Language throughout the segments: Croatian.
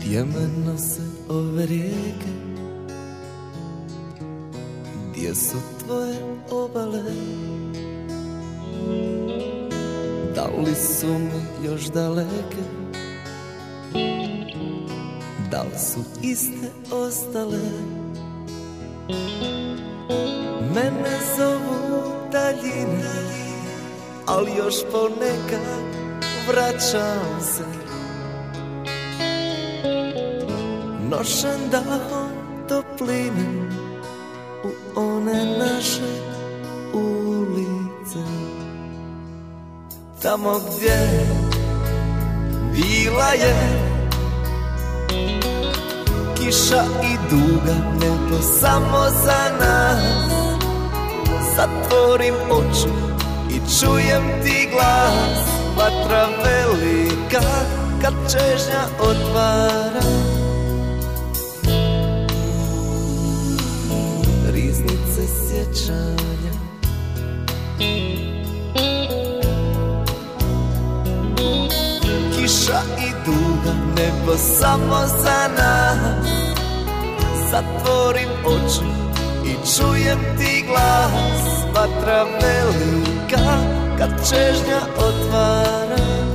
Djeme nose ove rijeke Gdje su tvoje obale. Da li su mi još daleke? Da li su iste ostale? Mene zove ali još ponekad vraćam se. Nošen dahom topline U one naše ulice. Tamo gdje bila je Kiša i duga nebo samo za nas. Zatvorim oči čujem ti glas Vatra velika kad čežnja otvara. Riznice sjećanja. Kiša i duga nebo samo za nas. Zatvorim oči i čujem ti glas Vatra velika kad čežnja otvara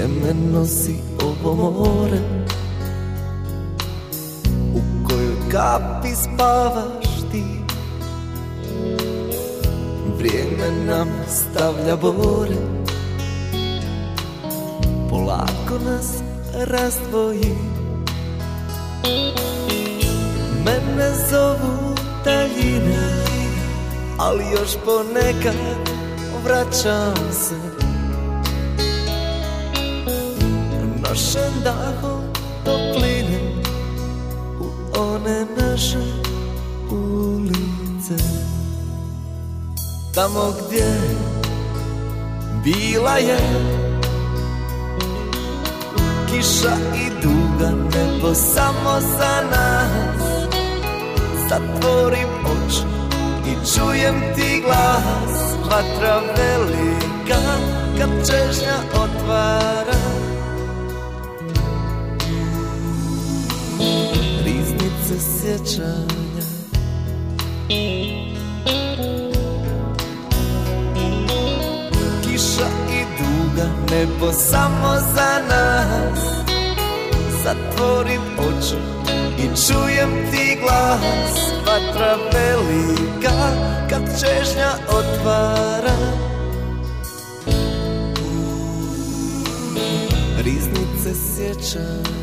Gdje me nosi ovo more U kojoj kapi spavaš ti. Vrijeme nam stavlja bore. Polako nas razdvoji. Mene zovu daljine Ali još ponekad vraćam se Nošen dahom topline U one naše ulice. Tamo gdje bila je Kiša i duga nebo samo za nas. Zatvorim oči i čujem ti glas. Vatra velika kad čežnja otvara sjećanja. Kiša i duga nebo samo za nas. Zatvorim oči i čujem ti glas. Vatra velika kad čežnja otvara. Riznice sjećanja